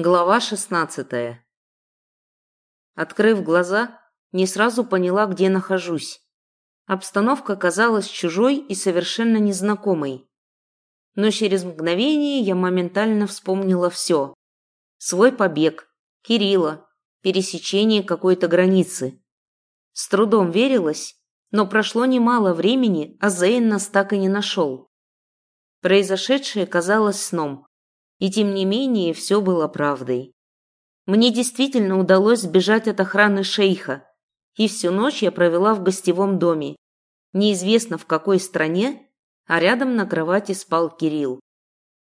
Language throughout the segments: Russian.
Глава шестнадцатая. Открыв глаза, не сразу поняла, где нахожусь. Обстановка казалась чужой и совершенно незнакомой. Но через мгновение я моментально вспомнила все. Свой побег, Кирилла, пересечение какой-то границы. С трудом верилось, но прошло немало времени, а Зейн нас так и не нашел. Произошедшее казалось сном, и тем не менее все было правдой. Мне действительно удалось сбежать от охраны шейха, и всю ночь я провела в гостевом доме. Неизвестно в какой стране, а рядом на кровати спал Кирилл.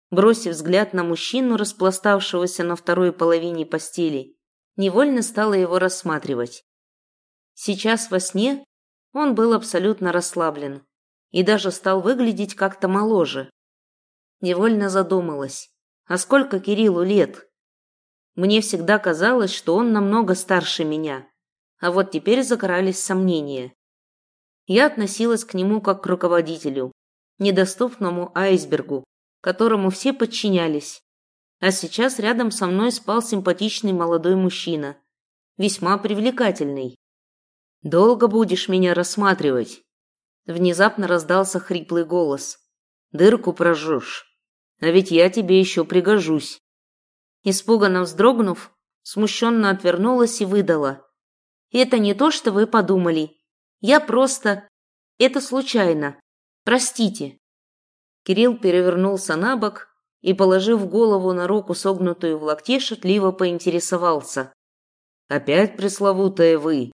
Бросив взгляд на мужчину, распластавшегося на второй половине постели, невольно стала его рассматривать. Сейчас во сне он был абсолютно расслаблен и даже стал выглядеть как-то моложе. Невольно задумалась, а сколько Кириллу лет? Мне всегда казалось, что он намного старше меня. А вот теперь закрались сомнения. Я относилась к нему как к руководителю, недоступному айсбергу, которому все подчинялись. А сейчас рядом со мной спал симпатичный молодой мужчина, весьма привлекательный. «Долго будешь меня рассматривать?» Внезапно раздался хриплый голос. «Дырку прожжешь». А ведь я тебе еще пригожусь. Испуганно вздрогнув, смущенно отвернулась и выдала. Это не то, что вы подумали. Я просто... Это случайно. Простите. Кирилл перевернулся на бок и, положив голову на руку, согнутую в локте, шутливо поинтересовался. «Опять пресловутая вы?»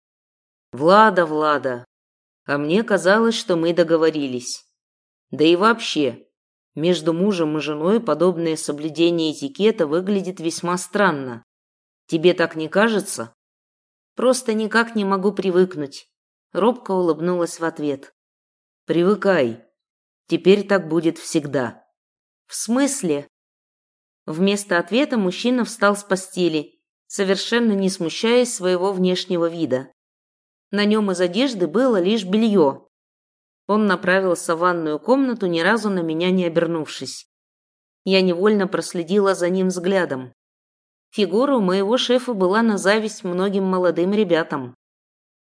«Влада, Влада. А мне казалось, что мы договорились. Да и вообще, между мужем и женой подобное соблюдение этикета выглядит весьма странно. Тебе так не кажется? Просто никак не могу привыкнуть. Робко улыбнулась в ответ. Привыкай. Теперь так будет всегда. В смысле? Вместо ответа мужчина встал с постели, совершенно не смущаясь своего внешнего вида. На нем из одежды было лишь белье, он направился в ванную комнату, ни разу на меня не обернувшись. Я невольно проследила за ним взглядом. Фигура у моего шефа была на зависть многим молодым ребятам.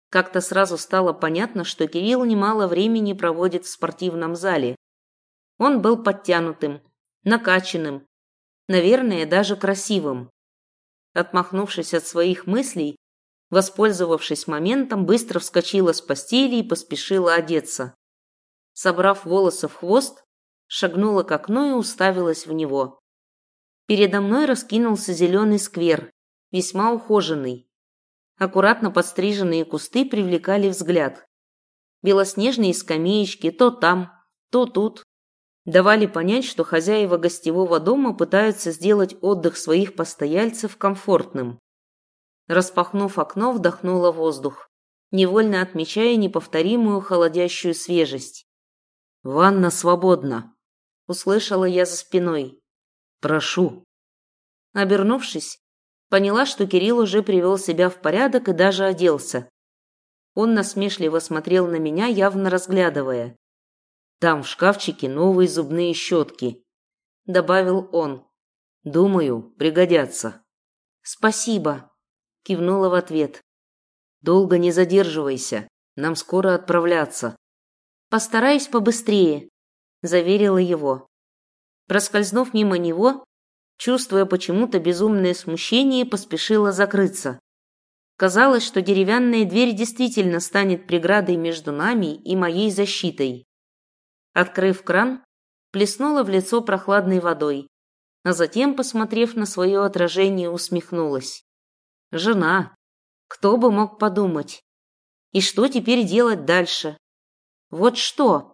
Как-то сразу стало понятно, что Кирилл немало времени проводит в спортивном зале. Он был подтянутым, накачанным, наверное, даже красивым. Отмахнувшись от своих мыслей, воспользовавшись моментом, быстро вскочила с постели и поспешила одеться. Собрав волосы в хвост, шагнула к окну и уставилась в него. Передо мной раскинулся зеленый сквер, весьма ухоженный. Аккуратно подстриженные кусты привлекали взгляд. Белоснежные скамеечки то там, то тут давали понять, что хозяева гостевого дома пытаются сделать отдых своих постояльцев комфортным. Распахнув окно, вдохнула воздух, невольно отмечая неповторимую холодящую свежесть. «Ванна свободна!» – услышала я за спиной. «Прошу!» Обернувшись, поняла, что Кирилл уже привел себя в порядок и даже оделся. Он насмешливо смотрел на меня, явно разглядывая. «Там в шкафчике новые зубные щетки», – добавил он. «Думаю, пригодятся». «Спасибо», – кивнула в ответ. «Долго не задерживайся, нам скоро отправляться». Постараюсь побыстрее, заверила его. Проскользнув мимо него, чувствуя почему-то безумное смущение, поспешила закрыться. Казалось, что деревянная дверь действительно станет преградой между нами и моей защитой. Открыв кран, плеснула в лицо прохладной водой, а затем, посмотрев на свое отражение, усмехнулась. Жена. Кто бы мог подумать? И что теперь делать дальше? Вот что?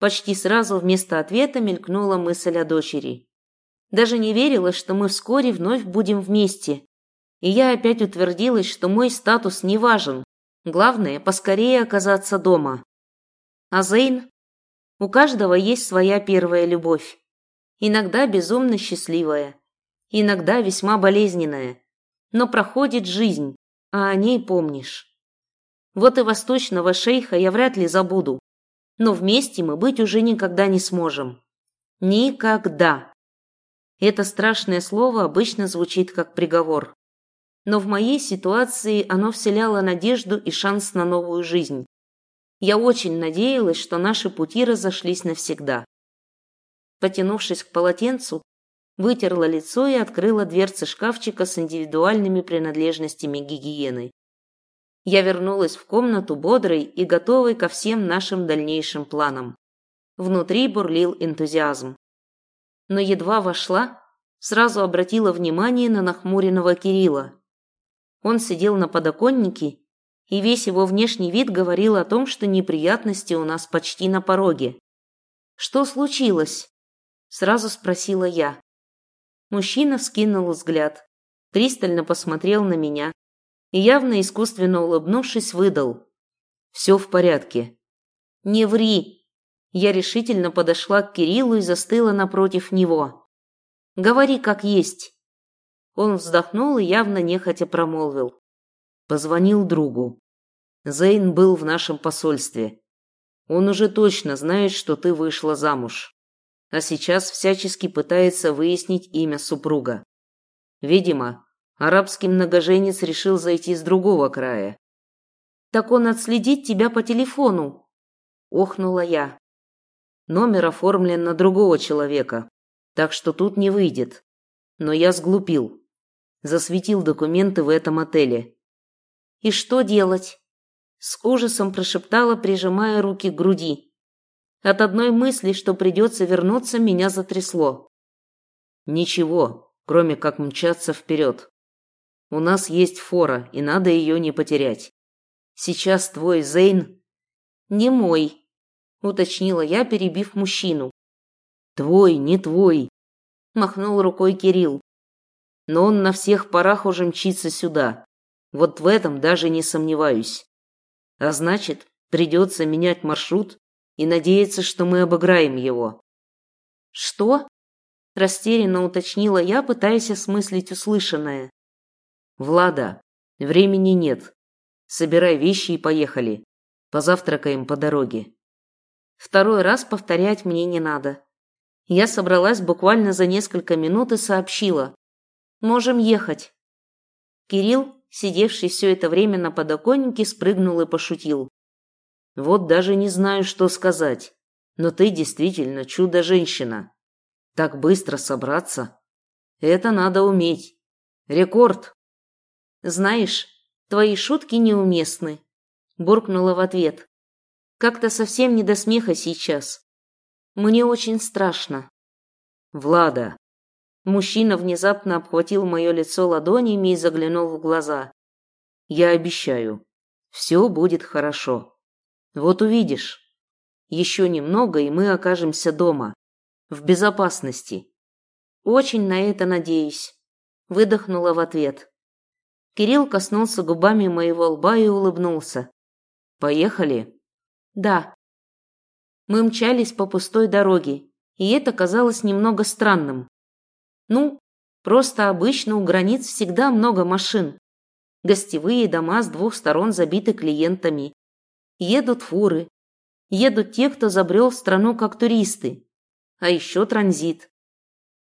Почти сразу вместо ответа мелькнула мысль о дочери. Даже не верила, что мы вскоре вновь будем вместе. И я опять утвердилась, что мой статус не важен. Главное, поскорее оказаться дома. А Зейн? У каждого есть своя первая любовь. Иногда безумно счастливая, иногда весьма болезненная. Но проходит жизнь, а о ней помнишь. Вот и восточного шейха я вряд ли забуду. Но вместе мы быть уже никогда не сможем. Никогда. Это страшное слово обычно звучит как приговор. Но в моей ситуации оно вселяло надежду и шанс на новую жизнь. Я очень надеялась, что наши пути разошлись навсегда. Потянувшись к полотенцу, вытерла лицо и открыла дверцы шкафчика с индивидуальными принадлежностями гигиены. Я вернулась в комнату бодрой и готовой ко всем нашим дальнейшим планам. Внутри бурлил энтузиазм. Но едва вошла, сразу обратила внимание на нахмуренного Кирилла. Он сидел на подоконнике, и весь его внешний вид говорил о том, что неприятности у нас почти на пороге. «Что случилось?» – сразу спросила я. Мужчина вскинул взгляд, пристально посмотрел на меня и, явно искусственно улыбнувшись, выдал. «Все в порядке». «Не ври!» Я решительно подошла к Кириллу и застыла напротив него. «Говори как есть». Он вздохнул и явно нехотя промолвил. Позвонил другу. Зейн был в нашем посольстве. Он уже точно знает, что ты вышла замуж. А сейчас всячески пытается выяснить имя супруга. Видимо, арабский многоженец решил зайти с другого края. «Так он отследит тебя по телефону!» – охнула я. Номер оформлен на другого человека, так что тут не выйдет. Но я сглупил. Засветил документы в этом отеле. И что делать? С ужасом прошептала, прижимая руки к груди. От одной мысли, что придется вернуться, меня затрясло. Ничего, кроме как мчаться вперед. У нас есть фора, и надо ее не потерять. Сейчас твой Зейн... Не мой, уточнила я, перебив мужчину. Твой, не твой, махнул рукой Кирилл. Но он на всех парах уже мчится сюда. Вот в этом даже не сомневаюсь. А значит, придется менять маршрут и надеяться, что мы обыграем его. Что? Растерянно уточнила я, пытаясь осмыслить услышанное. Влада, времени нет. Собирай вещи и поехали. Позавтракаем по дороге. Второй раз повторять мне не надо. Я собралась буквально за несколько минут и сообщила. «Можем ехать». Кирилл, сидевший все это время на подоконнике, спрыгнул и пошутил. «Вот даже не знаю, что сказать. Но ты действительно чудо-женщина. Так быстро собраться. Это надо уметь. Рекорд!» «Знаешь, твои шутки неуместны», – буркнула в ответ. Как-то совсем не до смеха сейчас. Мне очень страшно. Влада. Мужчина внезапно обхватил мое лицо ладонями и заглянул в глаза. Я обещаю, все будет хорошо. Вот увидишь. Еще немного, и мы окажемся дома. В безопасности. Очень на это надеюсь. Выдохнула в ответ. Кирилл коснулся губами моего лба и улыбнулся. Поехали. Да. Мы мчались по пустой дороге, и это казалось немного странным. Ну, просто обычно у границ всегда много машин. Гостевые дома с двух сторон забиты клиентами. Едут фуры. Едут те, кто забрел в страну как туристы. А еще транзит.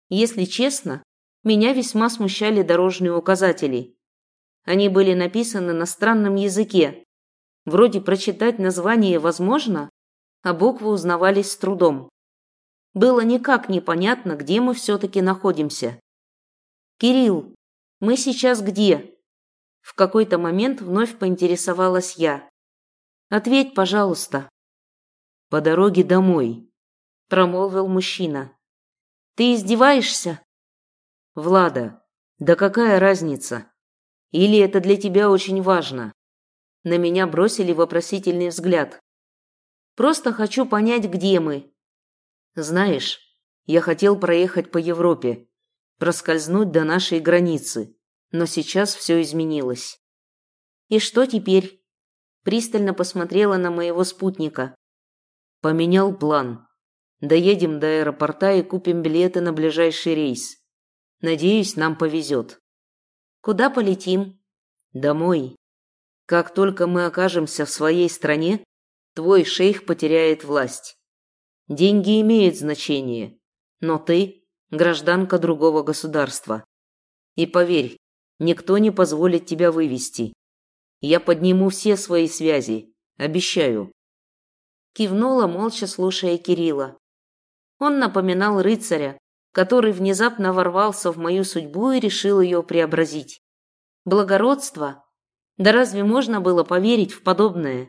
Если честно, меня весьма смущали дорожные указатели. Они были написаны на странном языке, Вроде прочитать название возможно, а буквы узнавались с трудом. Было никак непонятно, где мы все-таки находимся. «Кирилл, мы сейчас где?» В какой-то момент вновь поинтересовалась я. «Ответь, пожалуйста». «По дороге домой», – промолвил мужчина. «Ты издеваешься?» «Влада, да какая разница? Или это для тебя очень важно?» На меня бросили вопросительный взгляд. Просто хочу понять, где мы. Знаешь, я хотел проехать по Европе, проскользнуть до нашей границы, но сейчас все изменилось. И что теперь? Пристально посмотрела на моего спутника. Поменял план. Доедем до аэропорта и купим билеты на ближайший рейс. Надеюсь, нам повезет. Куда полетим? Домой. Как только мы окажемся в своей стране, твой шейх потеряет власть. Деньги имеют значение, но ты гражданка другого государства. И поверь, никто не позволит тебя вывести. Я подниму все свои связи, обещаю. Кивнула, молча слушая Кирилла. Он напоминал рыцаря, который внезапно ворвался в мою судьбу и решил ее преобразить. Благородство? Да разве можно было поверить в подобное?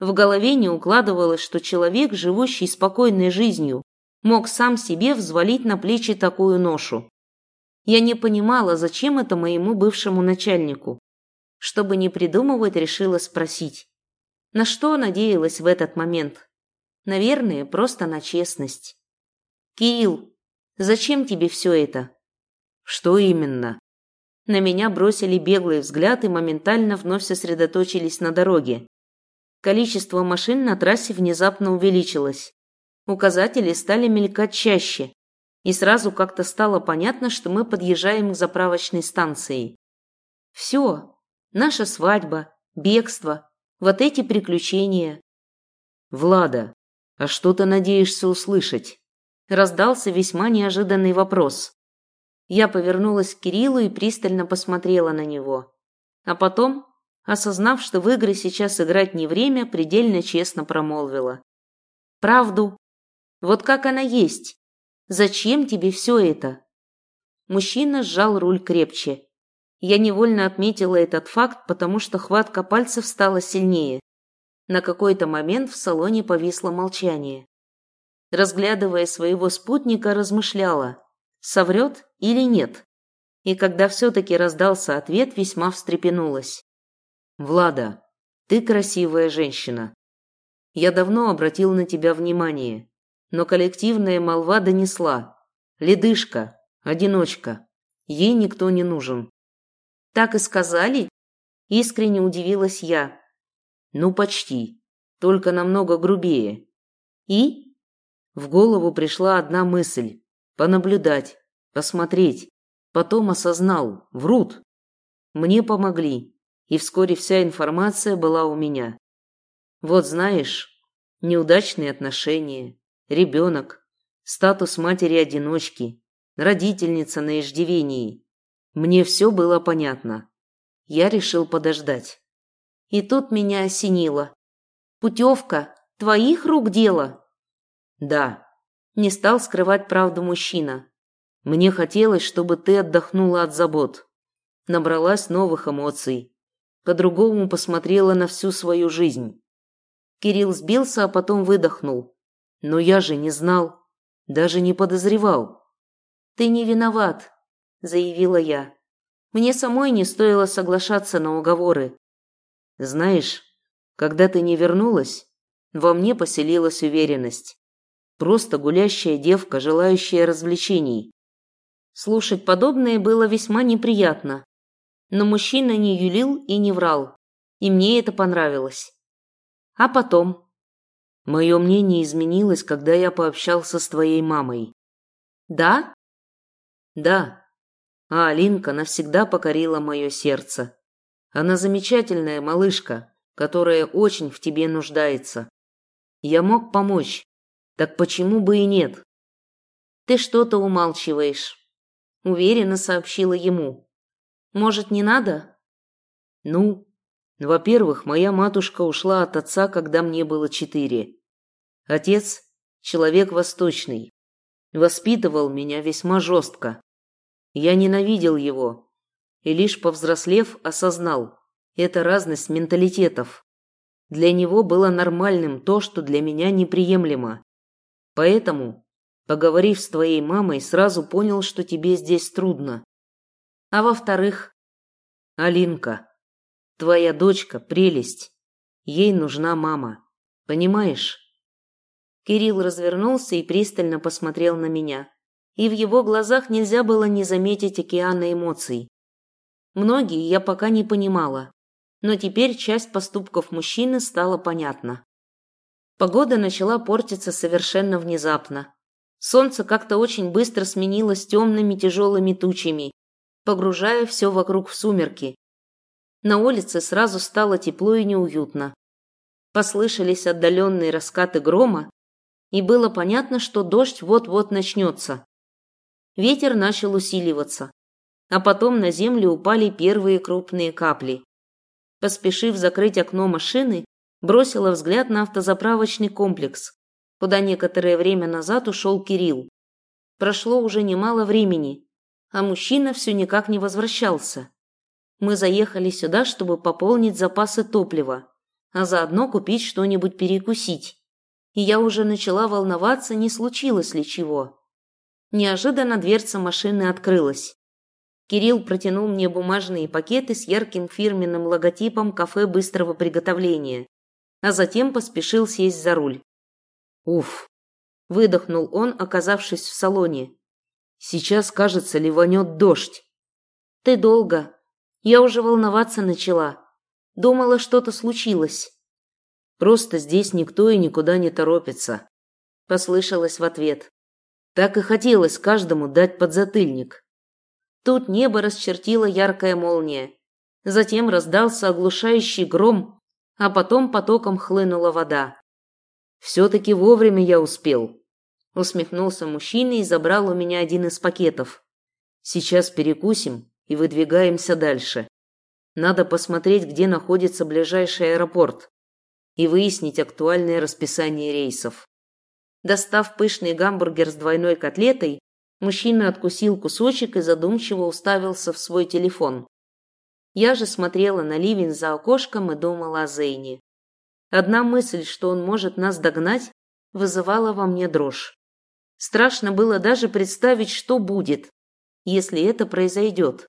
В голове не укладывалось, что человек, живущий спокойной жизнью, мог сам себе взвалить на плечи такую ношу. Я не понимала, зачем это моему бывшему начальнику. Чтобы не придумывать, решила спросить. На что надеялась в этот момент? Наверное, просто на честность. «Кирилл, зачем тебе все это?» «Что именно?» На меня бросили беглый взгляд и моментально вновь сосредоточились на дороге. Количество машин на трассе внезапно увеличилось. Указатели стали мелькать чаще, и сразу как-то стало понятно, что мы подъезжаем к заправочной станции. Все, наша свадьба, бегство, вот эти приключения. Влада, а что ты надеешься услышать? Раздался весьма неожиданный вопрос. Я повернулась к Кириллу и пристально посмотрела на него. А потом, осознав, что в игры сейчас играть не время, предельно честно промолвила. «Правду. Вот как она есть. Зачем тебе все это?» Мужчина сжал руль крепче. Я невольно отметила этот факт, потому что хватка пальцев стала сильнее. На какой-то момент в салоне повисло молчание. Разглядывая своего спутника, размышляла, соврет или нет. И когда все-таки раздался ответ, весьма встрепенулась. «Влада, ты красивая женщина. Я давно обратил на тебя внимание, но коллективная молва донесла. Ледышка, одиночка, ей никто не нужен». «Так и сказали?» Искренне удивилась я. «Ну, почти, только намного грубее». «И?» В голову пришла одна мысль – понаблюдать, посмотреть. Потом осознал – врут. Мне помогли, и вскоре вся информация была у меня. Вот знаешь, неудачные отношения, ребенок, статус матери-одиночки, родительница на иждивении. Мне все было понятно. Я решил подождать. И тут меня осенило. «Путевка, твоих рук дело?» «Да», – не стал скрывать правду мужчина. «Мне хотелось, чтобы ты отдохнула от забот, набралась новых эмоций, по-другому посмотрела на всю свою жизнь. Кирилл сбился, а потом выдохнул. Но я же не знал, даже не подозревал. Ты не виноват, заявила я. Мне самой не стоило соглашаться на уговоры. Знаешь, когда ты не вернулась, во мне поселилась уверенность. Просто гулящая девка, желающая развлечений. Слушать подобное было весьма неприятно, но мужчина не юлил и не врал, и мне это понравилось. А потом? Мое мнение изменилось, когда я пообщался с твоей мамой. Да? Да. А Алинка навсегда покорила мое сердце. Она замечательная малышка, которая очень в тебе нуждается. Я мог помочь. Так почему бы и нет? Ты что-то умалчиваешь. Уверенно сообщила ему. Может, не надо? Ну, во-первых, моя матушка ушла от отца, когда мне было четыре. Отец – человек восточный. Воспитывал меня весьма жестко. Я ненавидел его. И лишь повзрослев, осознал – это разность менталитетов. Для него было нормальным то, что для меня неприемлемо. Поэтому, поговорив с твоей мамой, сразу понял, что тебе здесь трудно. А во-вторых, Алинка, твоя дочка прелесть. Ей нужна мама. Понимаешь? Кирилл развернулся и пристально посмотрел на меня. И в его глазах нельзя было не заметить океана эмоций. Многие я пока не понимала, но теперь часть поступков мужчины стала понятна. Погода начала портиться совершенно внезапно. Солнце как-то очень быстро сменилось темными тяжелыми тучами, погружая все вокруг в сумерки. На улице сразу стало тепло и неуютно. Послышались отдаленные раскаты грома, и было понятно, что дождь вот-вот начнется. Ветер начал усиливаться, а потом на землю упали первые крупные капли. Поспешив закрыть окно машины, бросила взгляд на автозаправочный комплекс, куда некоторое время назад ушел Кирилл. Прошло уже немало времени, а мужчина все никак не возвращался. Мы заехали сюда, чтобы пополнить запасы топлива, а заодно купить что-нибудь перекусить. И я уже начала волноваться, не случилось ли чего. Неожиданно дверца машины открылась. Кирилл протянул мне бумажные пакеты с ярким фирменным логотипом кафе быстрого приготовления, а затем поспешил сесть за руль. Уф, выдохнул он, оказавшись в салоне. Сейчас, кажется, ливанет дождь. Ты долго. Я уже волноваться начала. Думала, что-то случилось. Просто здесь никто и никуда не торопится. Послышалось в ответ. Так и хотелось каждому дать подзатыльник. Тут небо расчертила яркая молния. Затем раздался оглушающий гром, а потом потоком хлынула вода. Все-таки вовремя я успел. Усмехнулся мужчина и забрал у меня один из пакетов. Сейчас перекусим и выдвигаемся дальше. Надо посмотреть, где находится ближайший аэропорт и выяснить актуальное расписание рейсов. Достав пышный гамбургер с двойной котлетой, мужчина откусил кусочек и задумчиво уставился в свой телефон. Я же смотрела на ливень за окошком и думала о Зейне. Одна мысль, что он может нас догнать, вызывала во мне дрожь. Страшно было даже представить, что будет, если это произойдет.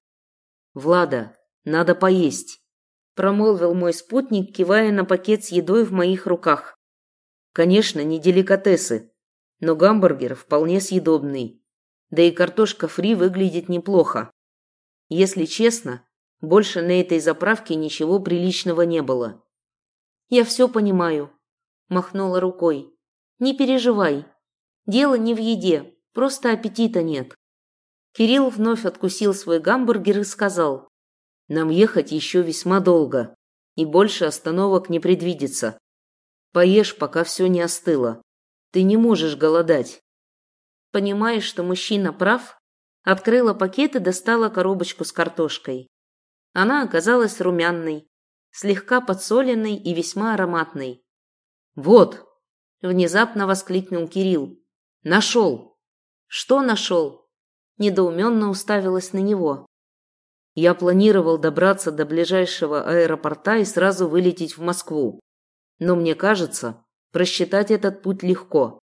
«Влада, надо поесть», – промолвил мой спутник, кивая на пакет с едой в моих руках. Конечно, не деликатесы, но гамбургер вполне съедобный. Да и картошка фри выглядит неплохо. Если честно, больше на этой заправке ничего приличного не было. «Я все понимаю», – махнула рукой. «Не переживай, Дело не в еде, просто аппетита нет. Кирилл вновь откусил свой гамбургер и сказал, «Нам ехать еще весьма долго, и больше остановок не предвидится. Поешь, пока все не остыло. Ты не можешь голодать». Понимая, что мужчина прав, открыла пакет и достала коробочку с картошкой. Она оказалась румяной, слегка подсоленной и весьма ароматной. «Вот!» – внезапно воскликнул Кирилл. Нашел. Что нашел? Недоуменно уставилась на него. Я планировал добраться до ближайшего аэропорта и сразу вылететь в Москву. Но мне кажется, просчитать этот путь легко.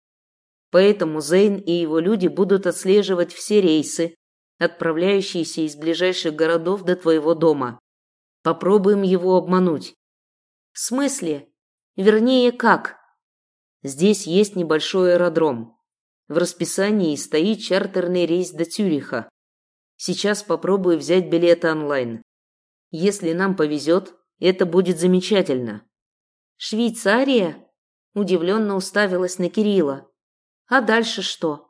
Поэтому Зейн и его люди будут отслеживать все рейсы, отправляющиеся из ближайших городов до твоего дома. Попробуем его обмануть. В смысле? Вернее, как? Здесь есть небольшой аэродром. В расписании стоит чартерный рейс до Цюриха. Сейчас попробую взять билеты онлайн. Если нам повезет, это будет замечательно. Швейцария? Удивленно уставилась на Кирилла. А дальше что?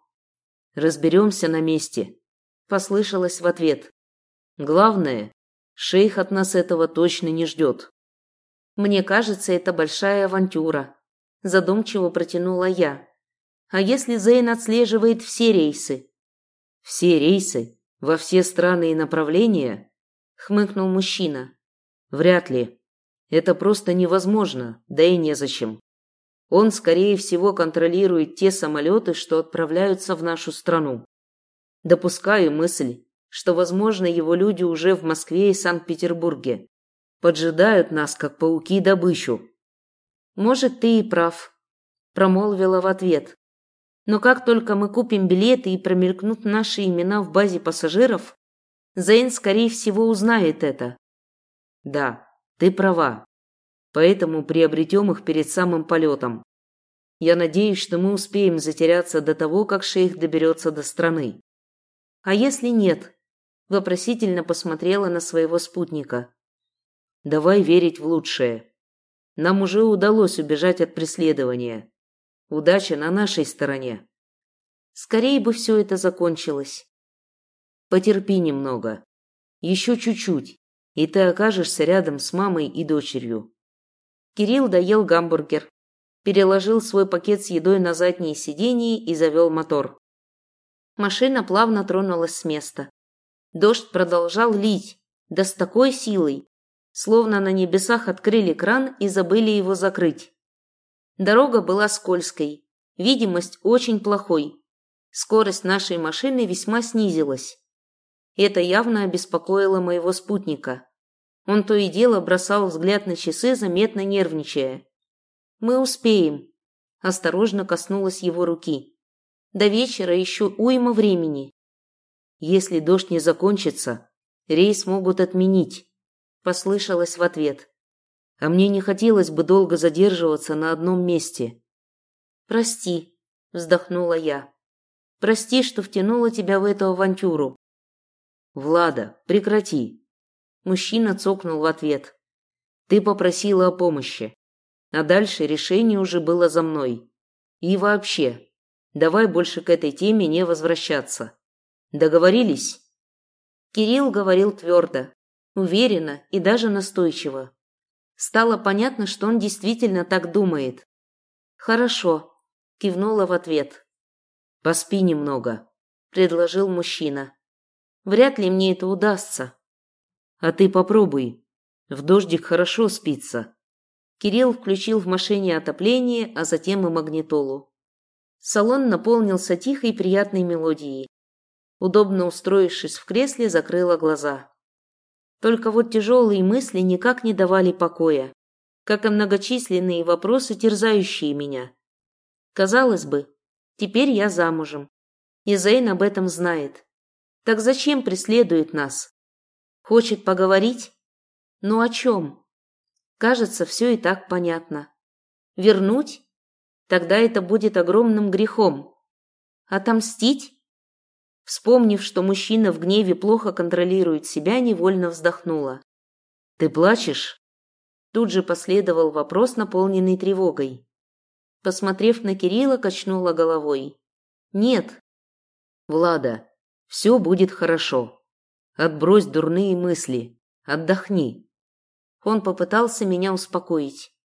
Разберемся на месте. Послышалось в ответ. Главное, шейх от нас этого точно не ждет. Мне кажется, это большая авантюра. Задумчиво протянула я. А если Зейн отслеживает все рейсы? Все рейсы? Во все страны и направления? Хмыкнул мужчина. Вряд ли. Это просто невозможно, да и незачем. Он, скорее всего, контролирует те самолеты, что отправляются в нашу страну. Допускаю мысль, что, возможно, его люди уже в Москве и Санкт-Петербурге. Поджидают нас, как пауки, добычу. Может, ты и прав, промолвила в ответ. Но как только мы купим билеты и промелькнут наши имена в базе пассажиров, Зейн, скорее всего, узнает это. Да, ты права. Поэтому приобретем их перед самым полетом. Я надеюсь, что мы успеем затеряться до того, как шейх доберется до страны. А если нет? Вопросительно посмотрела на своего спутника. Давай верить в лучшее. Нам уже удалось убежать от преследования. Удача на нашей стороне. Скорее бы все это закончилось. Потерпи немного. Еще чуть-чуть, и ты окажешься рядом с мамой и дочерью. Кирилл доел гамбургер, переложил свой пакет с едой на заднее сиденье и завел мотор. Машина плавно тронулась с места. Дождь продолжал лить, да с такой силой, словно на небесах открыли кран и забыли его закрыть. Дорога была скользкой, видимость очень плохой. Скорость нашей машины весьма снизилась. Это явно обеспокоило моего спутника. Он то и дело бросал взгляд на часы, заметно нервничая. «Мы успеем», – осторожно коснулась его руки. «До вечера еще уйма времени». «Если дождь не закончится, рейс могут отменить», – послышалось в ответ. «А мне не хотелось бы долго задерживаться на одном месте». «Прости», – вздохнула я. «Прости, что втянула тебя в эту авантюру». «Влада, прекрати», Мужчина цокнул в ответ. Ты попросила о помощи. А дальше решение уже было за мной. И вообще, давай больше к этой теме не возвращаться. Договорились? Кирилл говорил твердо, уверенно и даже настойчиво. Стало понятно, что он действительно так думает. «Хорошо», – кивнула в ответ. «Поспи немного», – предложил мужчина. «Вряд ли мне это удастся», а ты попробуй. В дождик хорошо спится. Кирилл включил в машине отопление, а затем и магнитолу. Салон наполнился тихой приятной мелодией. Удобно устроившись в кресле, закрыла глаза. Только вот тяжелые мысли никак не давали покоя, как и многочисленные вопросы, терзающие меня. Казалось бы, теперь я замужем, и Зейн об этом знает. Так зачем преследует нас? Хочет поговорить? Ну о чем? Кажется, все и так понятно. Вернуть? Тогда это будет огромным грехом. Отомстить? Вспомнив, что мужчина в гневе плохо контролирует себя, невольно вздохнула. «Ты плачешь?» Тут же последовал вопрос, наполненный тревогой. Посмотрев на Кирилла, качнула головой. «Нет». «Влада, все будет хорошо. Отбрось дурные мысли. Отдохни. Он попытался меня успокоить.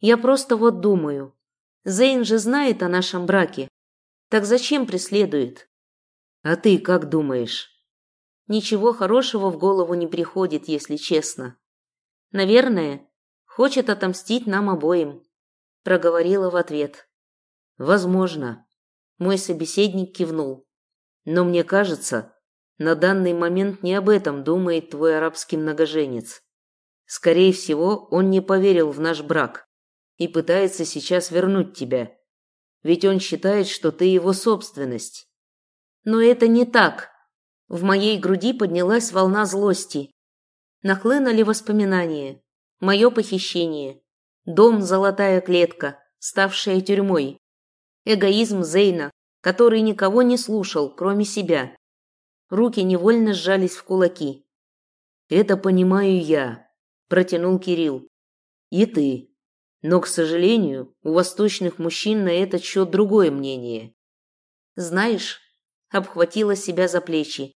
Я просто вот думаю. Зейн же знает о нашем браке. Так зачем преследует? А ты как думаешь? Ничего хорошего в голову не приходит, если честно. Наверное, хочет отомстить нам обоим, проговорила в ответ. Возможно. Мой собеседник кивнул. Но мне кажется, на данный момент не об этом думает твой арабский многоженец. Скорее всего, он не поверил в наш брак и пытается сейчас вернуть тебя. Ведь он считает, что ты его собственность. Но это не так. В моей груди поднялась волна злости. Нахлынули воспоминания. Мое похищение. Дом «Золотая клетка», ставшая тюрьмой. Эгоизм Зейна, который никого не слушал, кроме себя. Руки невольно сжались в кулаки. «Это понимаю я», – протянул Кирилл. «И ты. Но, к сожалению, у восточных мужчин на этот счет другое мнение». «Знаешь», – обхватила себя за плечи.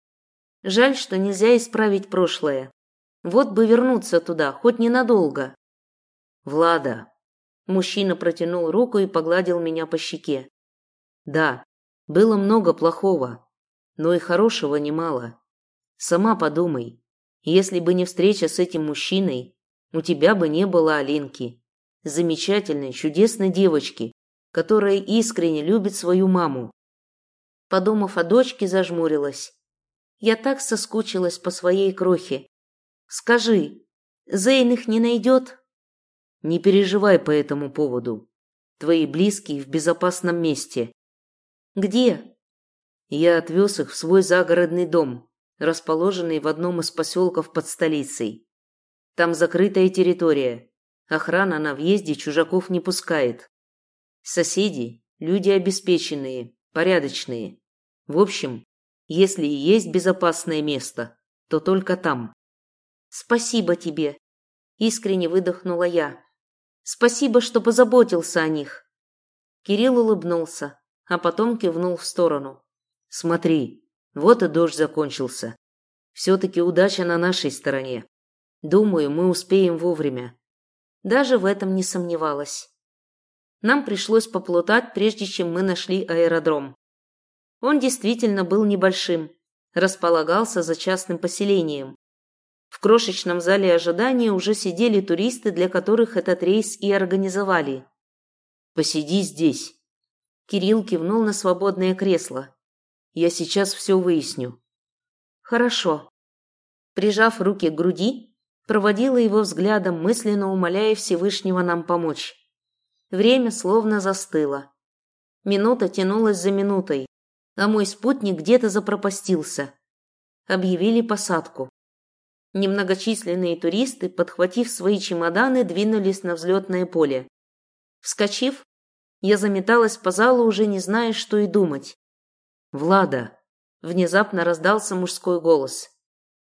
«Жаль, что нельзя исправить прошлое. Вот бы вернуться туда, хоть ненадолго». «Влада», – мужчина протянул руку и погладил меня по щеке. «Да, было много плохого, но и хорошего немало. Сама подумай, если бы не встреча с этим мужчиной, у тебя бы не было Алинки, замечательной, чудесной девочки, которая искренне любит свою маму. Подумав о дочке, зажмурилась. Я так соскучилась по своей крохе. Скажи, Зейн их не найдет? Не переживай по этому поводу. Твои близкие в безопасном месте. Где? Я отвез их в свой загородный дом, расположенный в одном из поселков под столицей. Там закрытая территория. Охрана на въезде чужаков не пускает. Соседи – люди обеспеченные, порядочные. В общем, если и есть безопасное место, то только там. «Спасибо тебе!» – искренне выдохнула я. «Спасибо, что позаботился о них!» Кирилл улыбнулся, а потом кивнул в сторону. Смотри, вот и дождь закончился. Все-таки удача на нашей стороне. Думаю, мы успеем вовремя. Даже в этом не сомневалась. Нам пришлось поплутать, прежде чем мы нашли аэродром. Он действительно был небольшим, располагался за частным поселением. В крошечном зале ожидания уже сидели туристы, для которых этот рейс и организовали. «Посиди здесь». Кирилл кивнул на свободное кресло. «Я сейчас все выясню». «Хорошо». Прижав руки к груди, проводила его взглядом, мысленно умоляя Всевышнего нам помочь. Время словно застыло. Минута тянулась за минутой, а мой спутник где-то запропастился. Объявили посадку. Немногочисленные туристы, подхватив свои чемоданы, двинулись на взлетное поле. Вскочив, я заметалась по залу, уже не зная, что и думать. «Влада!» – внезапно раздался мужской голос.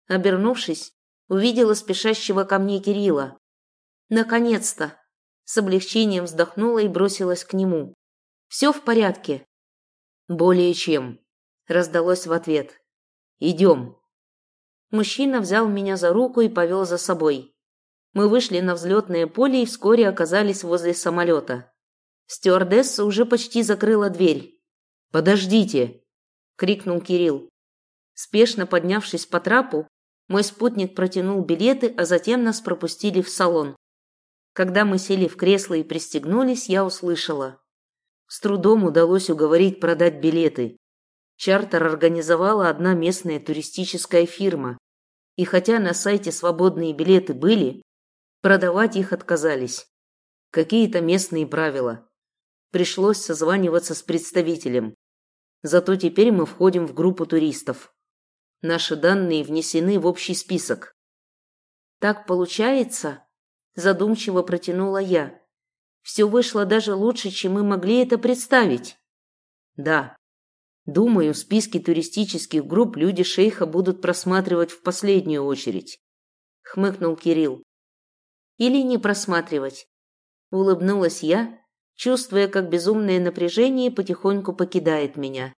Обернувшись, увидела спешащего ко мне Кирилла. «Наконец-то!» С облегчением вздохнула и бросилась к нему. «Все в порядке?» «Более чем», – раздалось в ответ. «Идем». Мужчина взял меня за руку и повел за собой. Мы вышли на взлетное поле и вскоре оказались возле самолета. Стюардесса уже почти закрыла дверь. «Подождите!» – крикнул Кирилл. Спешно поднявшись по трапу, мой спутник протянул билеты, а затем нас пропустили в салон. Когда мы сели в кресло и пристегнулись, я услышала. С трудом удалось уговорить продать билеты. Чартер организовала одна местная туристическая фирма. И хотя на сайте свободные билеты были, продавать их отказались. Какие-то местные правила. Пришлось созваниваться с представителем. Зато теперь мы входим в группу туристов. Наши данные внесены в общий список. Так получается? Задумчиво протянула я. Все вышло даже лучше, чем мы могли это представить. Да. Думаю, списки туристических групп люди шейха будут просматривать в последнюю очередь. Хмыкнул Кирилл. Или не просматривать. Улыбнулась я, чувствуя, как безумное напряжение потихоньку покидает меня.